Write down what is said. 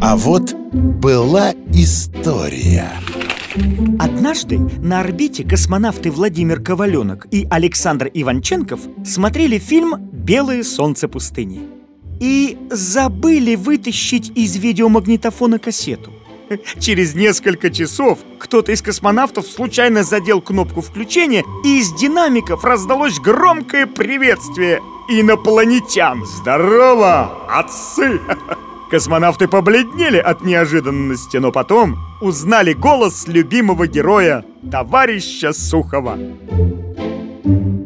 А вот была история Однажды на орбите космонавты Владимир Коваленок и Александр Иванченков смотрели фильм «Белое солнце пустыни» и забыли вытащить из видеомагнитофона кассету. Через несколько часов кто-то из космонавтов случайно задел кнопку включения, и из динамиков раздалось громкое приветствие инопланетян. Здорово, отцы! Космонавты побледнели от неожиданности, но потом узнали голос любимого героя, товарища Сухова. Thank you.